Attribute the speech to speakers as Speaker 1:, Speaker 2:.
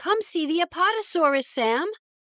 Speaker 1: Come see the Apatosaurus, Sam.